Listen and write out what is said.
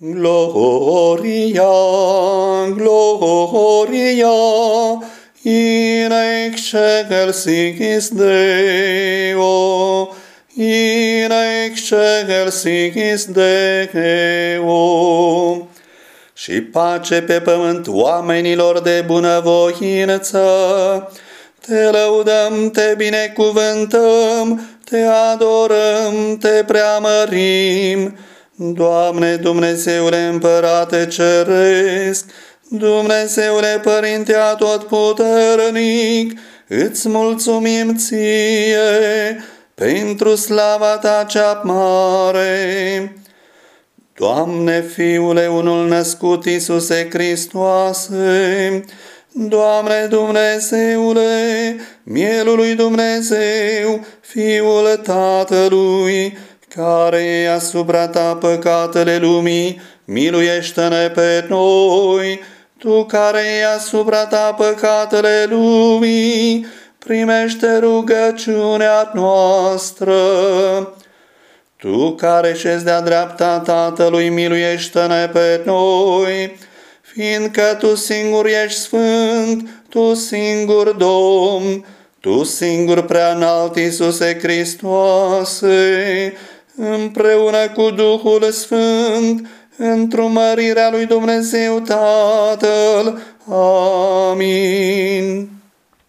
Gloria, Gloria, in excelsis Deo, in excelsis Deo. Și pace pe pământ oamenilor de bunăvoință, te lăudăm, te binecuvântăm, te adorăm, te preamărim, Doamne Dumnezeule Împărate Ceresc, Dumnezeule Părinte Atotputernic, îți mulțumim ție pentru slava ta cea mare. Doamne, Fiule, unul născut Iisuse Hristoase, Doamne Dumnezeule, Mielul lui Dumnezeu, Fiul Tatălui, care e asupra ta păcatele lumii, miluiește-ne pe noi, tu care e asupra ta păcatele lumii, primește rugăciunea noastră. Tu care șezi de-a dreapta Tatălui, miluiește-ne pe noi, fiindcă Tu singur ești sfânt, Tu singur Domn, Tu singur prea înalt Iisuse Hristoase, împreună cu Duhul Sfânt, într-o mărirea lui Dumnezeu Tatăl. Amin.